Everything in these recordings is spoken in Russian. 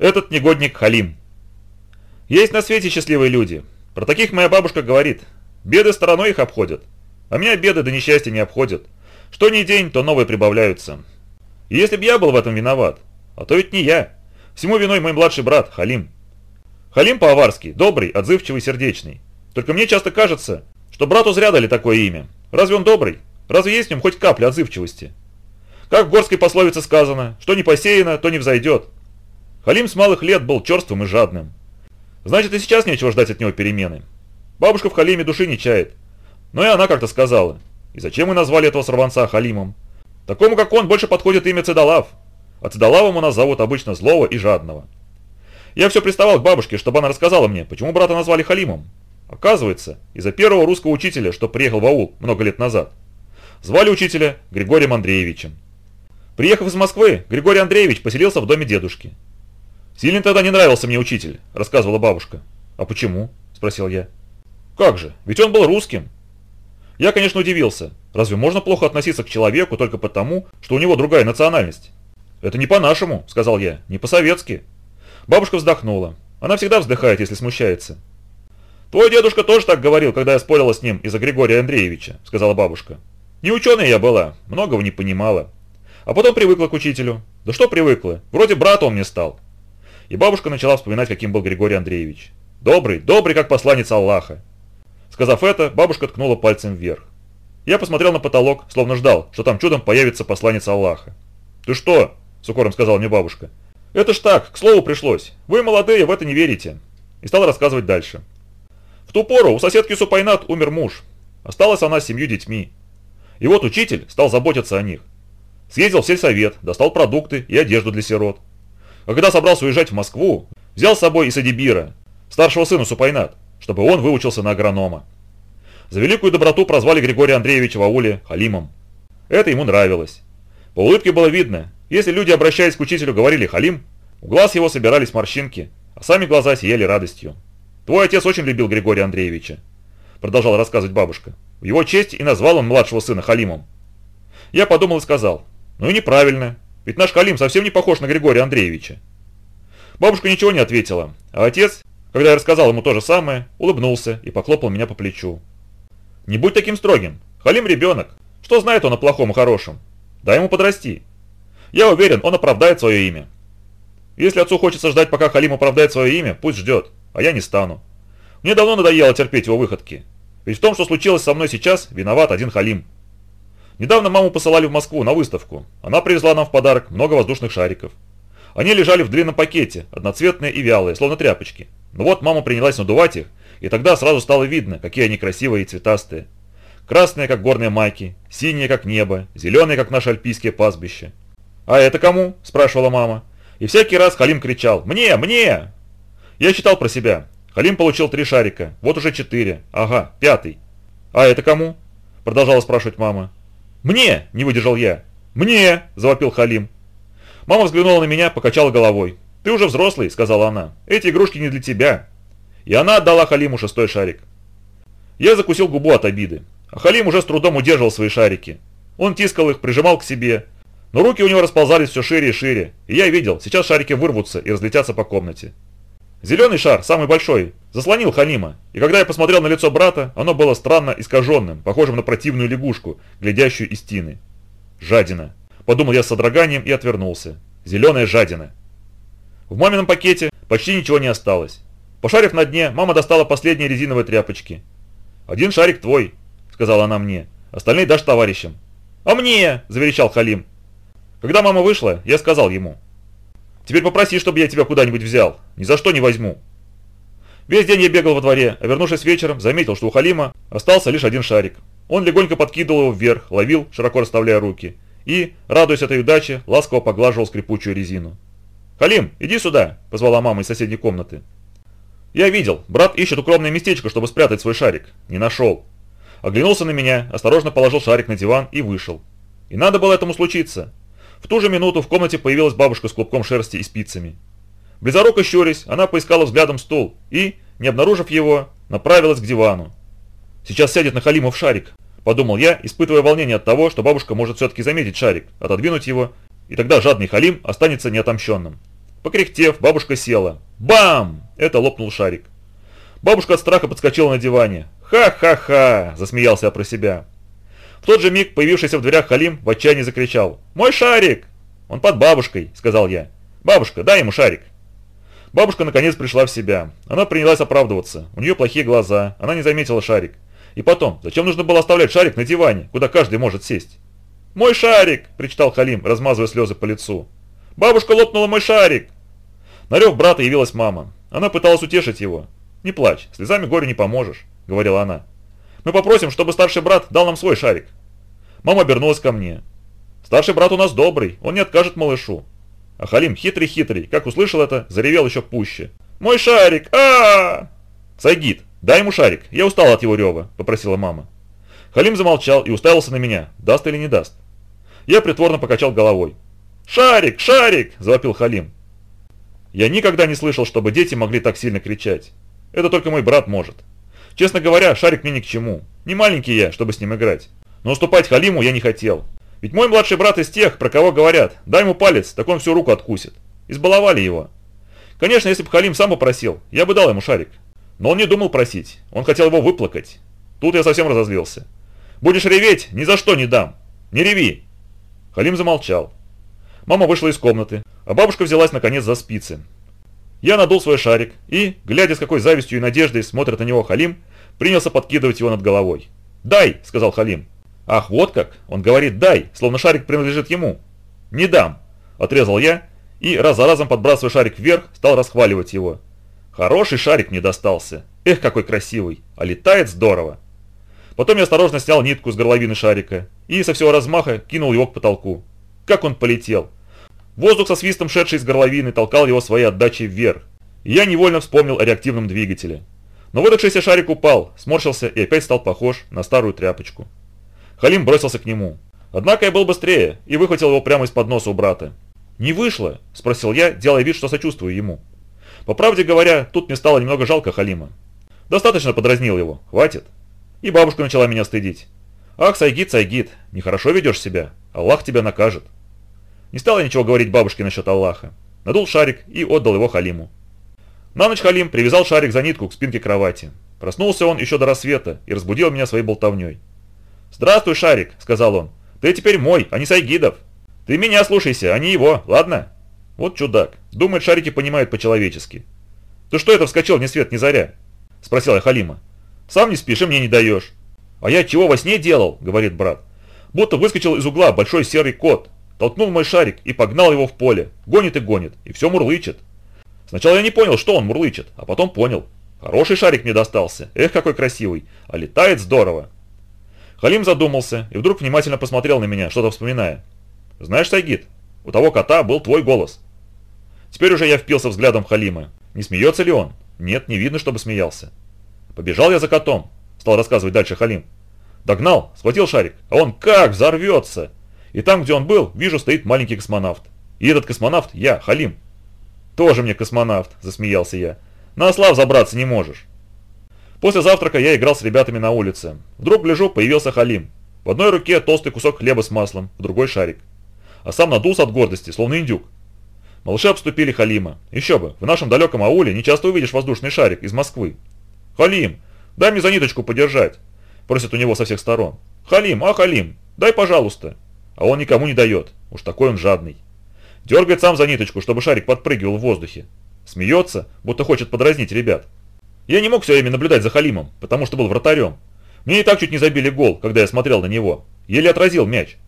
Этот негодник Халим. Есть на свете счастливые люди. Про таких моя бабушка говорит. Беды стороной их обходят. А меня беды до несчастья не обходят. Что ни день, то новые прибавляются. И если б я был в этом виноват, а то ведь не я. Всему виной мой младший брат, Халим. Халим по-аварски, добрый, отзывчивый, сердечный. Только мне часто кажется, что брату зря дали такое имя. Разве он добрый? Разве есть в нем хоть капля отзывчивости? Как в горской пословице сказано, что не посеяно, то не взойдет. Халим с малых лет был черствым и жадным. Значит, и сейчас нечего ждать от него перемены. Бабушка в Халиме души не чает. Но и она как-то сказала. И зачем мы назвали этого сорванца Халимом? Такому, как он, больше подходит имя Цедалав. А Цедалавом у нас зовут обычно злого и жадного. Я все приставал к бабушке, чтобы она рассказала мне, почему брата назвали Халимом. Оказывается, из-за первого русского учителя, что приехал в аул много лет назад. Звали учителя Григорием Андреевичем. Приехав из Москвы, Григорий Андреевич поселился в доме дедушки. «Сильно тогда не нравился мне учитель», – рассказывала бабушка. «А почему?» – спросил я. «Как же, ведь он был русским». Я, конечно, удивился. Разве можно плохо относиться к человеку только потому, что у него другая национальность? «Это не по-нашему», – сказал я, – «не по-советски». Бабушка вздохнула. Она всегда вздыхает, если смущается. «Твой дедушка тоже так говорил, когда я спорила с ним из-за Григория Андреевича», – сказала бабушка. «Не ученая я была, многого не понимала. А потом привыкла к учителю. Да что привыкла? Вроде брата он мне стал». И бабушка начала вспоминать, каким был Григорий Андреевич. Добрый, добрый, как посланец Аллаха. Сказав это, бабушка ткнула пальцем вверх. Я посмотрел на потолок, словно ждал, что там чудом появится посланец Аллаха. «Ты что?» – с укором сказала мне бабушка. «Это ж так, к слову пришлось. Вы, молодые, в это не верите». И стала рассказывать дальше. В ту пору у соседки Супайнат умер муж. Осталась она с семью детьми. И вот учитель стал заботиться о них. Съездил в сельсовет, достал продукты и одежду для сирот. А когда собрался уезжать в Москву, взял с собой и Садибира, старшего сына Супайнат, чтобы он выучился на агронома. За великую доброту прозвали Григория Андреевича в ауле Халимом. Это ему нравилось. По улыбке было видно, если люди, обращаясь к учителю, говорили «Халим», у глаз его собирались морщинки, а сами глаза сияли радостью. «Твой отец очень любил Григория Андреевича», – продолжала рассказывать бабушка. В его честь и назвал он младшего сына Халимом. Я подумал и сказал, ну и неправильно, ведь наш Халим совсем не похож на Григория Андреевича. Бабушка ничего не ответила, а отец, когда я рассказал ему то же самое, улыбнулся и похлопал меня по плечу. «Не будь таким строгим. Халим ребенок. Что знает он о плохом и хорошем? Дай ему подрасти. Я уверен, он оправдает свое имя. Если отцу хочется ждать, пока Халим оправдает свое имя, пусть ждет, а я не стану. Мне давно надоело терпеть его выходки. Ведь в том, что случилось со мной сейчас, виноват один Халим. Недавно маму посылали в Москву на выставку. Она привезла нам в подарок много воздушных шариков. Они лежали в длинном пакете, одноцветные и вялые, словно тряпочки. Но вот мама принялась надувать их, и тогда сразу стало видно, какие они красивые и цветастые. Красные, как горные майки, синие, как небо, зеленые, как наши альпийские пастбища. «А это кому?» – спрашивала мама. И всякий раз Халим кричал «Мне! Мне!». Я считал про себя. Халим получил три шарика, вот уже четыре, ага, пятый. «А это кому?» – продолжала спрашивать мама. «Мне!» – не выдержал я. «Мне!» – завопил Халим. Мама взглянула на меня, покачала головой. «Ты уже взрослый», – сказала она. «Эти игрушки не для тебя». И она отдала Халиму шестой шарик. Я закусил губу от обиды. А Халим уже с трудом удерживал свои шарики. Он тискал их, прижимал к себе, но руки у него расползались все шире и шире, и я видел, сейчас шарики вырвутся и разлетятся по комнате. Зеленый шар, самый большой, заслонил Халима, и когда я посмотрел на лицо брата, оно было странно искаженным, похожим на противную лягушку, глядящую из тины. «Жадина», – подумал я с содроганием и отвернулся. «Зеленая жадина». В мамином пакете почти ничего не осталось. Пошарив на дне, мама достала последние резиновые тряпочки. «Один шарик твой», – сказала она мне, – «остальные дашь товарищам». «А мне!» – заверещал Халим. Когда мама вышла, я сказал ему. «Теперь попроси, чтобы я тебя куда-нибудь взял. Ни за что не возьму». Весь день я бегал во дворе, а вернувшись вечером, заметил, что у Халима остался лишь один шарик. Он легонько подкидывал его вверх, ловил, широко расставляя руки, и, радуясь этой удаче, ласково поглаживал скрипучую резину. «Халим, иди сюда!» – позвала мама из соседней комнаты. Я видел, брат ищет укромное местечко, чтобы спрятать свой шарик. Не нашел. Оглянулся на меня, осторожно положил шарик на диван и вышел. И надо было этому случиться. В ту же минуту в комнате появилась бабушка с клубком шерсти и спицами. Близоруко щурясь, она поискала взглядом стул и, не обнаружив его, направилась к дивану. «Сейчас сядет на Халимов шарик», – подумал я, испытывая волнение от того, что бабушка может все-таки заметить шарик, отодвинуть его, и тогда жадный Халим останется неотомщенным. Покряхтев, бабушка села. Бам! Это лопнул шарик. Бабушка от страха подскочила на диване. «Ха-ха-ха!» – засмеялся я про себя. В тот же миг появившийся в дверях Халим в отчаянии закричал. «Мой шарик!» «Он под бабушкой», – сказал я. «Бабушка, дай ему шарик». Бабушка наконец пришла в себя. Она принялась оправдываться. У нее плохие глаза, она не заметила шарик. И потом, зачем нужно было оставлять шарик на диване, куда каждый может сесть? «Мой шарик!» – причитал Халим, размазывая слезы по лицу. «Бабушка лопнула мой шарик!» На рев брата явилась мама. Она пыталась утешить его. «Не плачь, слезами горю не поможешь», – говорила она. «Мы попросим, чтобы старший брат дал нам свой шарик». Мама обернулась ко мне. «Старший брат у нас добрый, он не откажет малышу». А Халим хитрый-хитрый, как услышал это, заревел еще пуще. «Мой шарик! а, -а, -а «Сайгид, дай ему шарик, я устал от его рева», – попросила мама. Халим замолчал и уставился на меня, даст или не даст. Я притворно покачал головой. «Шарик! Шарик!» – завопил Халим. Я никогда не слышал, чтобы дети могли так сильно кричать. Это только мой брат может. Честно говоря, шарик мне ни к чему. Не маленький я, чтобы с ним играть. Но уступать Халиму я не хотел. Ведь мой младший брат из тех, про кого говорят, дай ему палец, так он всю руку откусит. Избаловали его. Конечно, если бы Халим сам попросил, я бы дал ему шарик. Но он не думал просить, он хотел его выплакать. Тут я совсем разозлился. Будешь реветь, ни за что не дам. Не реви. Халим замолчал. Мама вышла из комнаты, а бабушка взялась наконец за спицы. Я надул свой шарик и, глядя с какой завистью и надеждой смотрит на него Халим, принялся подкидывать его над головой. «Дай!» – сказал Халим. «Ах, вот как!» – он говорит «дай», словно шарик принадлежит ему. «Не дам!» – отрезал я и, раз за разом подбрасывая шарик вверх, стал расхваливать его. Хороший шарик мне достался. Эх, какой красивый, а летает здорово. Потом я осторожно снял нитку с горловины шарика и со всего размаха кинул его к потолку. Как он полетел! Воздух со свистом, шедший из горловины, толкал его своей отдачей вверх. И я невольно вспомнил о реактивном двигателе. Но выдохшийся шарик упал, сморщился и опять стал похож на старую тряпочку. Халим бросился к нему. Однако я был быстрее и выхватил его прямо из-под носа у брата. «Не вышло?» – спросил я, делая вид, что сочувствую ему. По правде говоря, тут мне стало немного жалко Халима. Достаточно подразнил его, хватит. И бабушка начала меня стыдить. «Ах, Сайгид, Сайгид, нехорошо ведешь себя, Аллах тебя накажет». Не стал я ничего говорить бабушке насчет Аллаха. Надул шарик и отдал его Халиму. На ночь Халим привязал шарик за нитку к спинке кровати. Проснулся он еще до рассвета и разбудил меня своей болтовней. «Здравствуй, Шарик», — сказал он. «Ты теперь мой, а не Сайгидов. Ты меня слушайся, а не его, ладно?» Вот чудак. Думает, шарики понимают по-человечески. «Ты что это вскочил ни свет ни заря?» – спросил я Халима. «Сам не спишь и мне не даешь». «А я чего во сне делал?» – говорит брат. «Будто выскочил из угла большой серый кот, толкнул мой шарик и погнал его в поле. Гонит и гонит, и все мурлычет. Сначала я не понял, что он мурлычет, а потом понял. Хороший шарик мне достался, эх, какой красивый, а летает здорово. Халим задумался и вдруг внимательно посмотрел на меня, что-то вспоминая. «Знаешь, Сайгид, у того кота был твой голос». Теперь уже я впился взглядом Халима. Не смеется ли он? Нет, не видно, чтобы смеялся. Побежал я за котом, стал рассказывать дальше Халим. Догнал, схватил шарик, а он как взорвется. И там, где он был, вижу, стоит маленький космонавт. И этот космонавт я, Халим. Тоже мне космонавт, засмеялся я. На осла забраться не можешь. После завтрака я играл с ребятами на улице. Вдруг гляжу, появился Халим. В одной руке толстый кусок хлеба с маслом, в другой шарик. А сам надулся от гордости, словно индюк. Малыши обступили Халима. Еще бы, в нашем далеком ауле не часто увидишь воздушный шарик из Москвы. «Халим, дай мне за ниточку подержать», – просит у него со всех сторон. «Халим, а Халим, дай пожалуйста» а он никому не дает, уж такой он жадный. Дергает сам за ниточку, чтобы шарик подпрыгивал в воздухе. Смеется, будто хочет подразнить ребят. Я не мог все время наблюдать за Халимом, потому что был вратарем. Мне и так чуть не забили гол, когда я смотрел на него. Еле отразил мяч.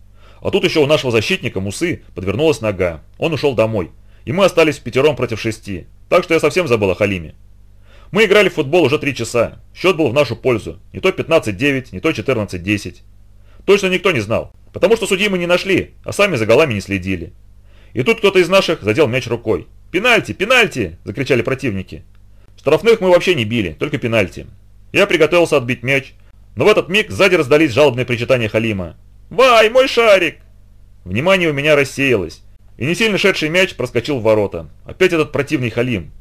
А тут еще у нашего защитника Мусы подвернулась нога. Он ушел домой. И мы остались в пятером против шести. Так что я совсем забыл о Халиме. Мы играли в футбол уже три часа. Счет был в нашу пользу. Не то 15-9, не то 14-10. Точно никто не знал. Потому что судьи мы не нашли, а сами за голами не следили. И тут кто-то из наших задел мяч рукой. «Пенальти! Пенальти!» – закричали противники. Штрафных мы вообще не били, только пенальти. Я приготовился отбить мяч, но в этот миг сзади раздались жалобные причитания Халима. «Вай, мой шарик!» Внимание у меня рассеялось, и не сильно шедший мяч проскочил в ворота. Опять этот противный Халим.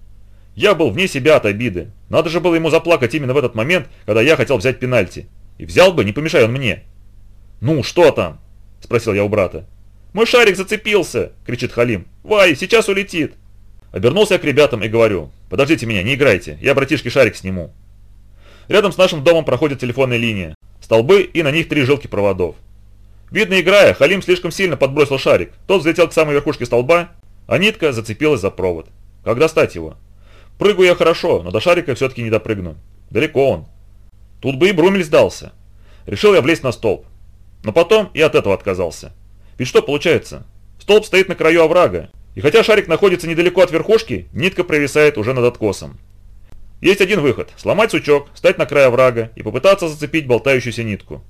Я был вне себя от обиды. Надо же было ему заплакать именно в этот момент, когда я хотел взять пенальти. И взял бы, не помешай он мне. «Ну, что там?» – спросил я у брата. «Мой шарик зацепился!» – кричит Халим. «Вай, сейчас улетит!» Обернулся я к ребятам и говорю, подождите меня, не играйте, я братишке шарик сниму. Рядом с нашим домом проходит телефонная линия, столбы и на них три жилки проводов. Видно, играя, Халим слишком сильно подбросил шарик, тот взлетел к самой верхушке столба, а нитка зацепилась за провод. Как достать его? Прыгаю я хорошо, но до шарика все-таки не допрыгну. Далеко он. Тут бы и Брумель сдался. Решил я влезть на столб. Но потом и от этого отказался. Ведь что получается? Столб стоит на краю оврага, и хотя шарик находится недалеко от верхушки, нитка провисает уже над откосом. Есть один выход – сломать сучок, встать на край оврага и попытаться зацепить болтающуюся нитку.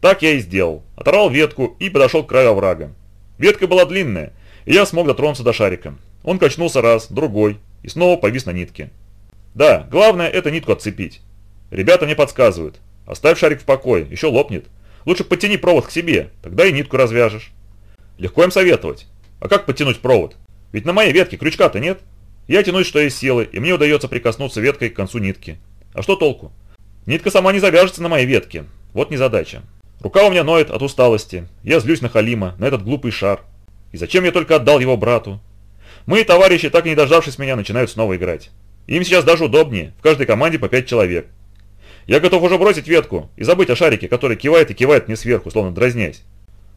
Так я и сделал. Оторвал ветку и подошел к краю оврага. Ветка была длинная, и я смог дотронуться до шарика. Он качнулся раз, другой, и снова повис на нитке. Да, главное это нитку отцепить. Ребята мне подсказывают. Оставь шарик в покое, еще лопнет. Лучше подтяни провод к себе, тогда и нитку развяжешь. Легко им советовать. А как подтянуть провод? Ведь на моей ветке крючка-то нет. Я тянусь, что есть силы, и мне удается прикоснуться веткой к концу нитки. А что толку? Нитка сама не завяжется на моей ветке. Вот незадача. Рука у меня ноет от усталости. Я злюсь на Халима, на этот глупый шар. И зачем я только отдал его брату? Мои товарищи, так и не дождавшись меня, начинают снова играть. Им сейчас даже удобнее, в каждой команде по 5 человек. Я готов уже бросить ветку и забыть о шарике, который кивает и кивает мне сверху, словно дразнясь.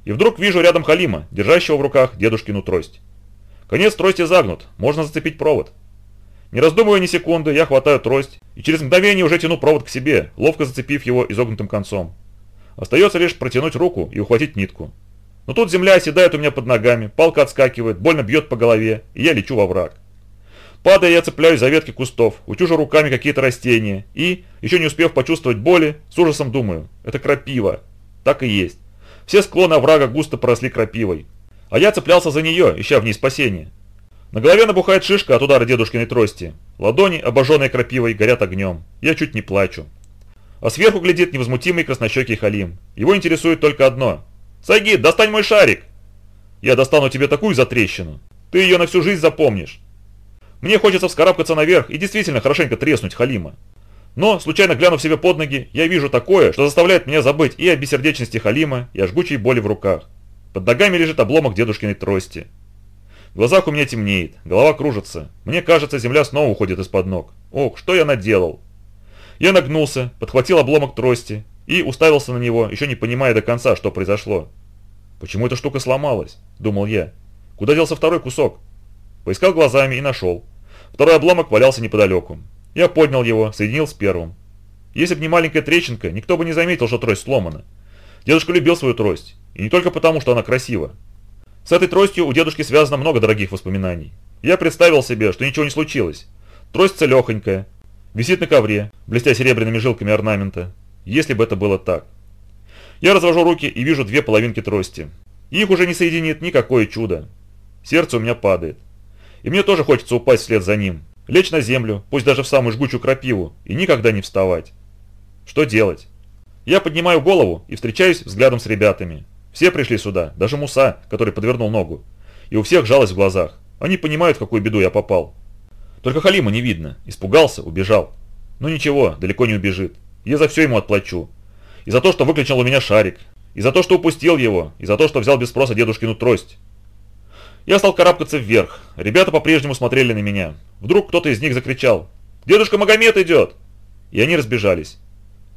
И вдруг вижу рядом Халима, держащего в руках дедушкину трость. Конец трости загнут, можно зацепить провод. Не раздумывая ни секунды, я хватаю трость и через мгновение уже тяну провод к себе, ловко зацепив его изогнутым концом. Остается лишь протянуть руку и ухватить нитку. Но тут земля оседает у меня под ногами, палка отскакивает, больно бьет по голове, и я лечу во враг. Падая, я цепляюсь за ветки кустов, утюжу руками какие-то растения и, еще не успев почувствовать боли, с ужасом думаю, это крапива. Так и есть. Все склоны оврага густо поросли крапивой. А я цеплялся за нее, ища в ней спасения. На голове набухает шишка от удара дедушкиной трости. Ладони, обожженные крапивой, горят огнем. Я чуть не плачу. А сверху глядит невозмутимый краснощекий Халим. Его интересует только одно. «Сагид, достань мой шарик!» «Я достану тебе такую затрещину. Ты ее на всю жизнь запомнишь». Мне хочется вскарабкаться наверх и действительно хорошенько треснуть Халима. Но, случайно глянув себе под ноги, я вижу такое, что заставляет меня забыть и о бессердечности Халима, и о жгучей боли в руках. Под ногами лежит обломок дедушкиной трости. В глазах у меня темнеет, голова кружится. Мне кажется, земля снова уходит из-под ног. Ох, что я наделал? Я нагнулся, подхватил обломок трости и уставился на него, еще не понимая до конца, что произошло. «Почему эта штука сломалась?» – думал я. «Куда делся второй кусок?» Поискал глазами и нашел. Второй обломок валялся неподалеку. Я поднял его, соединил с первым. Если бы не маленькая трещинка, никто бы не заметил, что трость сломана. Дедушка любил свою трость. И не только потому, что она красива. С этой тростью у дедушки связано много дорогих воспоминаний. Я представил себе, что ничего не случилось. Трость целехонькая. Висит на ковре, блестя серебряными жилками орнамента. Если бы это было так. Я развожу руки и вижу две половинки трости. Их уже не соединит никакое чудо. Сердце у меня падает. И мне тоже хочется упасть вслед за ним. Лечь на землю, пусть даже в самую жгучую крапиву, и никогда не вставать. Что делать? Я поднимаю голову и встречаюсь взглядом с ребятами. Все пришли сюда, даже Муса, который подвернул ногу. И у всех жалость в глазах. Они понимают, в какую беду я попал. Только Халима не видно. Испугался, убежал. Ну ничего, далеко не убежит. Я за все ему отплачу. И за то, что выключил у меня шарик. И за то, что упустил его. И за то, что взял без спроса дедушкину трость. Я стал карабкаться вверх. Ребята по-прежнему смотрели на меня. Вдруг кто-то из них закричал. «Дедушка Магомед идет!» И они разбежались.